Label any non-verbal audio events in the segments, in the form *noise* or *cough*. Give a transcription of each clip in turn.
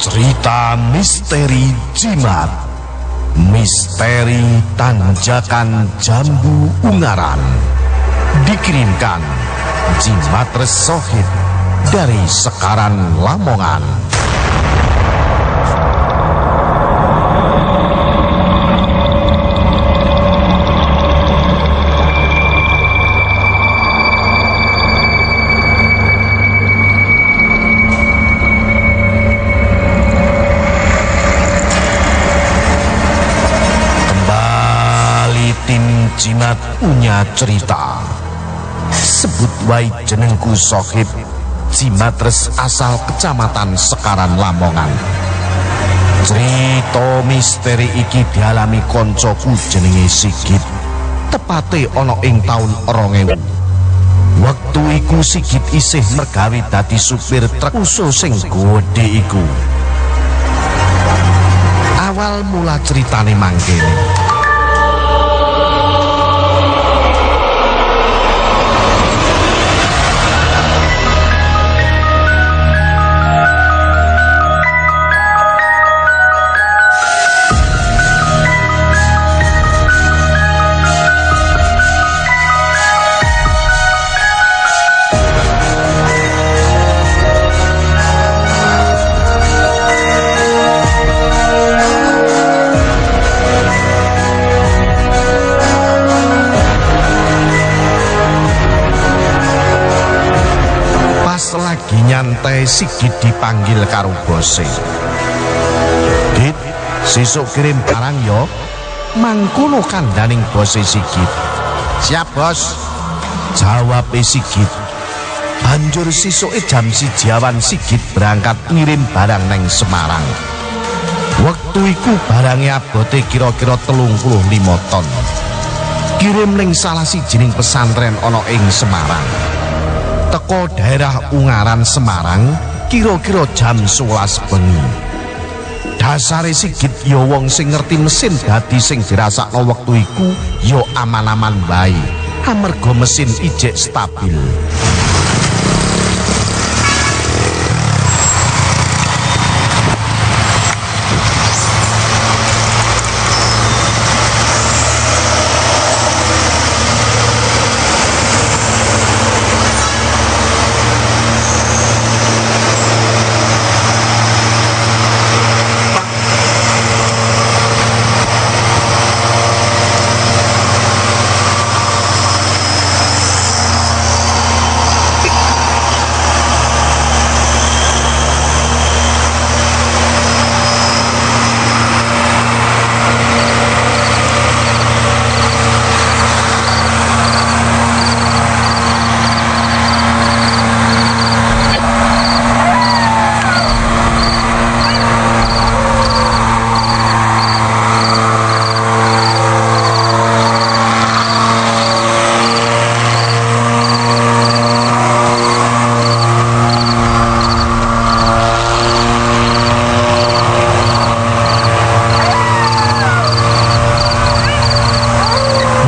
Cerita misteri Jimat. Misteri Tanjakan Jambu Ungaran. Dikirimkan Jimat Resohid Dari Sekaran Lamongan Punya cerita. Sebut wai jenengku sohib Jimatres asal kecamatan Sekaran Lamongan. Cerita misteri iki dialami koncoku jenenge Sigit. Tepate ono ing orong ewu. Waktu iku Sigit isih mergawi dadi supir truk usul sing gede iku. Awal mula ceritane mangkene lagi nyantai Sigit dipanggil karo bose. Dit, sesuk kirim barang yo. Mangkono kandaning bose Sigit. Siap, Bos. Jawab Sigit. Banjur sesuke jam siji awan Sigit berangkat ngirim barang neng Semarang. Waktu iku barangnya abote kira-kira telung puluh lima ton. Kirim ning salah sijining pesantren ana ing Semarang. Teko daerah Ungaran Semarang kira-kira jam 11 bengi. Dasare Sigit ya wong sing ngerti mesin dadi sing dirasakno wektu iku ya aman-aman wae. Amarga mesin ijek stabil.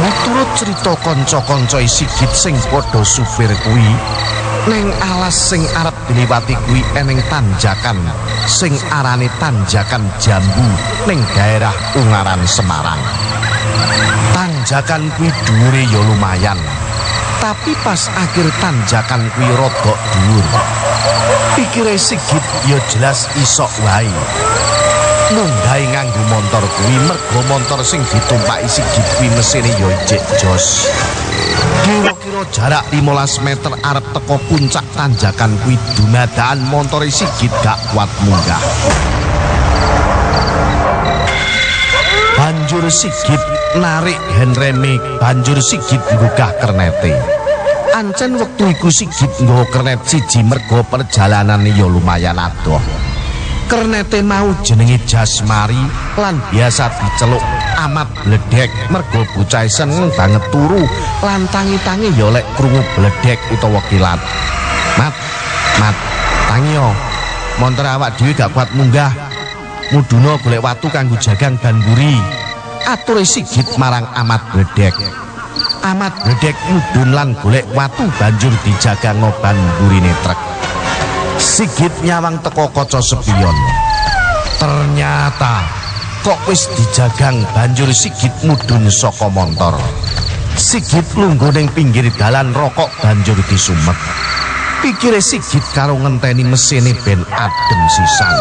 Miturut cerita kanca-kanca Sigit sing padha supir kuwi, neng alas sing arep diliwati kuwi eneng tanjakan sing arane tanjakan jambu ning daerah Ungaran Semarang. Tanjakan kuwi dhuwure ya lumayan. Tapi pas akhir tanjakan kuwi rodok dhuwur. Pikire Sigit ya jelas isok wae. Munggahe nganggo montor kuwi mergo montor sing ditumpaki Sigit kuwi mesine ya ijek jos. Kira-kira jarak 15 meter arep teko puncak tanjakan kuwi dumadaan montore Sigit gak kuat munggah. Banjur Sigit narik handreme, banjur Sigit nggugah kernete. Ancen wektu iku Sigit nggawa kernet siji mergo perjalanane ya lumayan adoh. Kernete mau jenenge Jasmari lan biasa diceluk amat bledek mergo bocah seneng banget turu lan tangi-tangi ya lek krungu bledek utawa kilat. Mat, mat, tangi yo. Montor awak dhewe gak kuat munggah. Muduna golek watu kanggo jagang ban buri. Ature Sigit marang amat bledek. Amat bledek mudun lan golek watu banjur dijagang ban burine truk. Sigit nyawang teko kaca sepion. Ternyata kok wis dijagang banjur Sigit mudhun saka montor. Sigit lungguh ning pinggir dalan rokok banjur disumet. Pikire Sigit karo ngenteni mesine ben adem sisan.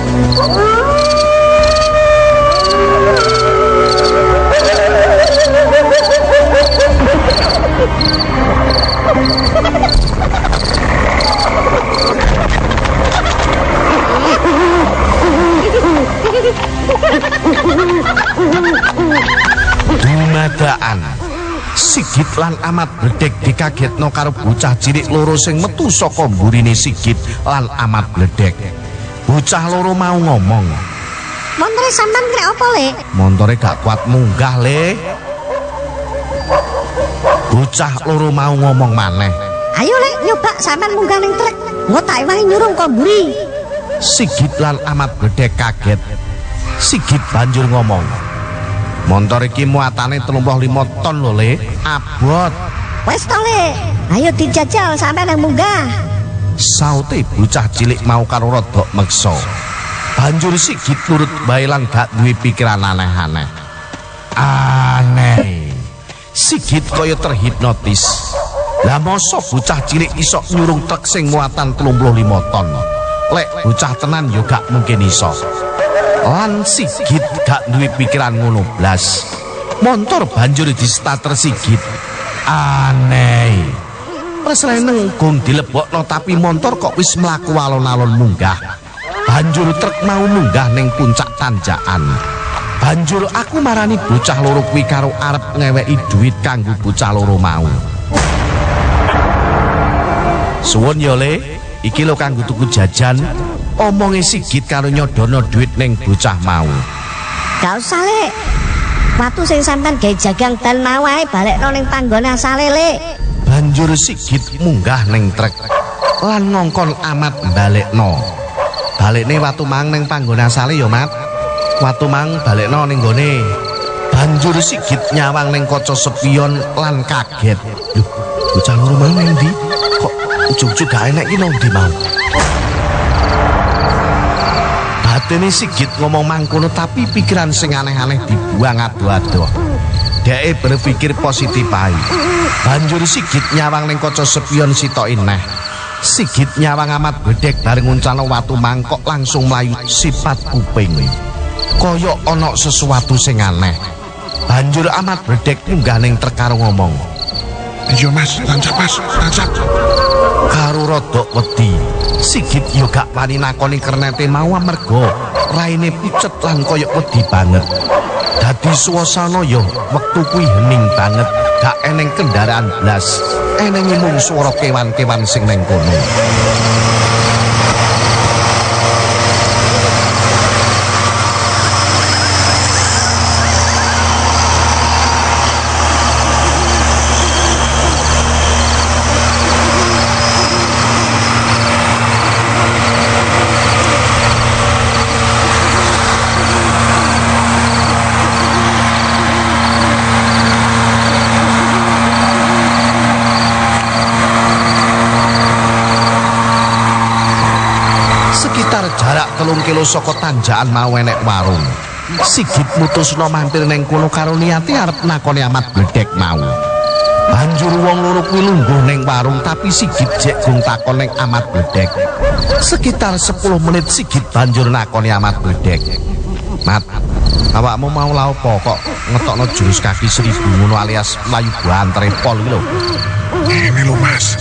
*laughs* Dumadaan Sigit lan amat bledek dikagetno karo bocah cilik loro sing metu saka mburine Sigit lan amat bledek. Bocah loro mau ngomong, Montore sampean krek apa, Lek? montore gak kuat munggah, Le. Bocah loro mau ngomong maneh. Ayo, Lek, nyoba sampean munggah ning trek. Engko tak wae nyurung kok mburi. Sigit lan amat bledek kaget. Sigit banjur ngomong, Montor iki muatane 35 ton lho, Le. Abot. Wes to, Lek. Ayo dijajal sampean yang munggah. Saute bocah cilik mau karo rodok meksa. Banjur Sigit nurut bae lan gak duwe pikiran aneh-aneh. Aneh. Sigit kaya terhipnotis. Lah mosok bocah cilik iso nyurung truk sing muatan 35 ton. Lek bocah tenan yo gak mungkin iso. Lan Sigit gak duwe pikiran ngono blas. Montor banjur di starter Sigit. Aneh. Wes leneng gong dilebokno tapi montor kok wis mlaku alon-alon munggah. Banjur truk mau munggah ning puncak tanjakan. Banjur aku marani bocah loro kuwi karo arep ngeweki duit kanggo bocah loro mau. Suwun yo Le, iki lho kanggo tuku jajan. Omonge Sigit karo nyodono duit ning bocah mau. Gak usah, Lek. Watu sing sampean gawe jagang dal mau ae balekno ning panggone asale, Lek. Banjur Sigit munggah ning trek lan ngongkon amat balekno. Balekne watu mang ning panggon asale ya, Mat. Watu mang balekno ning gone. Banjur Sigit nyawang ning kaca sepion lan kaget. Loh, bocah loro mang ning ndi? Kok ujug-ujug gak enek ki nang ndi mau? Batene Sigit ngomong mangkono tapi pikiran sing aneh-aneh dibuang ado-ado. Dheke berpikir positif ae. Banjur Sigit nyawang ning kaca spion sitoke neh. Sigit nyawang amat bedek bareng nguncalno watu mangkok langsung mlayu sifat kuping. Kaya ana sesuatu sing aneh. Banjur amat bedek munggah ning trek karo ngomong. Iya mas, tancap mas, tancap. Karo rodok wedi, Sigit yo gak wani nakoni kernete mau amarga raine pucet lan kaya wedi banget. Dadi suasana yo wektu kuwi hening banget, gak eneng kendaraan blas. Eneng mung swara kewan-kewan sing neng kono. Sekitar jarak telung kilo saka tanjakan mau enek warung. Sigit mutusno mampir neng kono karo niate arep nakoni amat bledek mau. Banjur wong loro kuwi lungguh ning warung tapi Sigit jek gong takon ning amat bledek. Sekitar 10 menit Sigit banjur nakoni amat bledek. Mat, awakmu mau la opo kok ngetokno jurus kaki seribu ngono alias mlayu bantre pol iki lho. Ini lho mas,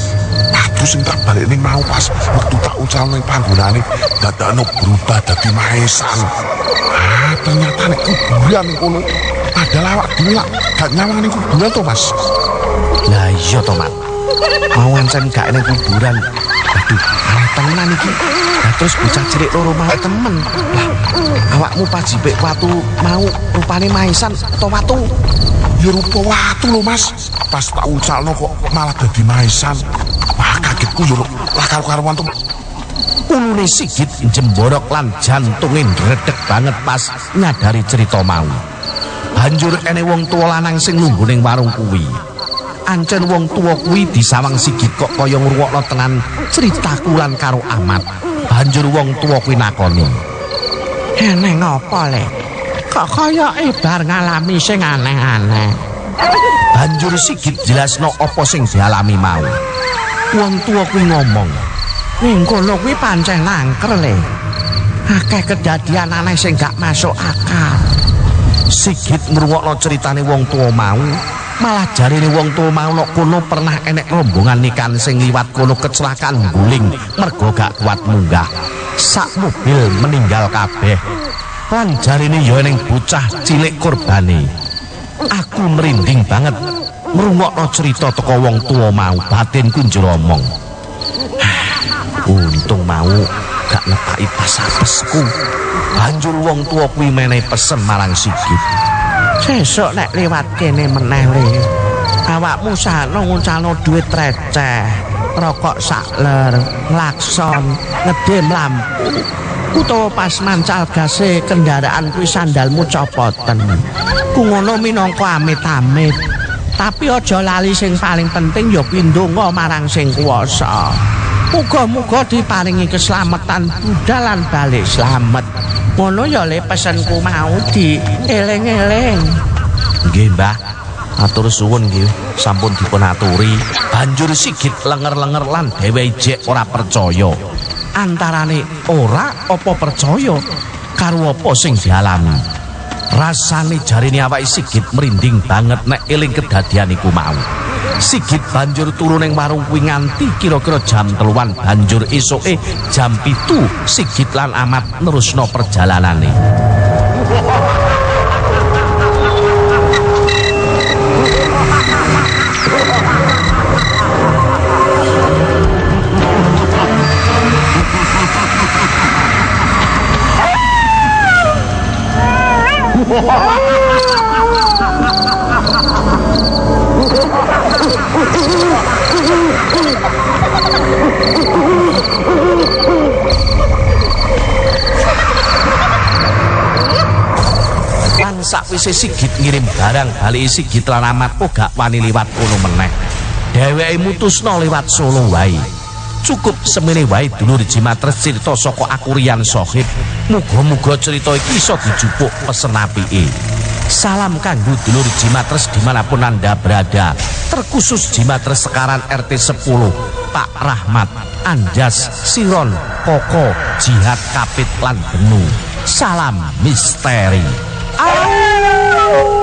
watu sing tak balik ning mau pas waktu tak ucal ning panggonane dadakno berubah dadi maesan. Ah, ternyata nek kuburan ning kono. Padahal awak dhewe lak gak nyawang ning kuburan to mas. Lah iya to, Mat. Mau ancen gak enek kuburan. Aduh, aneh tenan iki. Lah terus bocah cilik loro mau temen. Lah, awakmu pas watu mau rupane maisan atau watu? Ya rupa watu lho mas. Pas tak ucalno kok malah dadi maesan. Wah kagetku yo lah karo-karuan to. Ulune Sigit jemborok lan jantunge ndredeg banget pas nyadari cerita mau. banjur ene wong tuwa lanang sing lungguh ning warung kuwi ancen wong tuwa kuwi disawang sigit kok kaya ngrungokno tenan critaku lan karo Ahmad banjur wong tuwa kuwi nakoni Eneng apa le? Kok kaya ibar ngalami sing aneh-aneh. banjur sigit jelasno apa sing dialami mau wong tuwa kuwi ngomong Ning kono kuwi pancen angker le. Akeh kedadian aneh sing gak masuk akal. sigit ngrungokno critane wong tuwa mau malah jarine wong tuwa mau nok kono pernah enek rombongan nikan sing liwat kono kecelakaan guling mergo gak kuat munggah sak mobil meninggal kabeh lan jarine ya eneng bocah cilik korbane aku merinding banget ngrungokno cerita teko wong tuwa mau batinku njromong *sighs* untung mau gak nepaki pas apesku banjur wong tuwa kuwi menehi pesen marang Sigit Sesuk nek liwat kene meneh le. Awakmu sano nguncalno duit receh. Rokok sakler, nglakson, ngedem lampu. Utawa pas mancal gase kendaraan kuwi sandalmu copoten. Ku ngono minangka amit-amit. Tapi aja lali sing paling penting ya kuwi ndonga marang sing kuwasa. Muga-muga diparingi keselamatan budal lan balik slamet. Ngono ya le pesenku mau di eling-eling. Nggih, Mbah. Atur suwun nggih, sampun dipun aturi. Banjur Sigit lenger-lenger lan dheweke jek ora percaya. Antarane ora apa percaya karo apa sing dialami. Rasane jarine awake Sigit merinding banget nek eling kedadian iku mau. Sigit banjur turu ning warung kuwi nganti kira-kira jam teluan banjur esuke jam pitu Sigit lan Amat nerusno perjalanane. Lan sakwise Sigit ngirim barang bali Sigit lan Amat kok gak wani liwat kono meneh. Dheweke mutusno liwat Solo wae. Cukup semene wae dulur Jimatres crita saka Akurian Sohib. Muga-muga cerita iki iso dijupuk pesen apike. Salam kanggo dulur Jimatres di mana pun Anda berada. Terkhusus Jimatres sekarang RT 10. Pak Rahmat, Anjas, Siron, Koko, Jihad Kapit lan Benu. Salam misteri. Ah!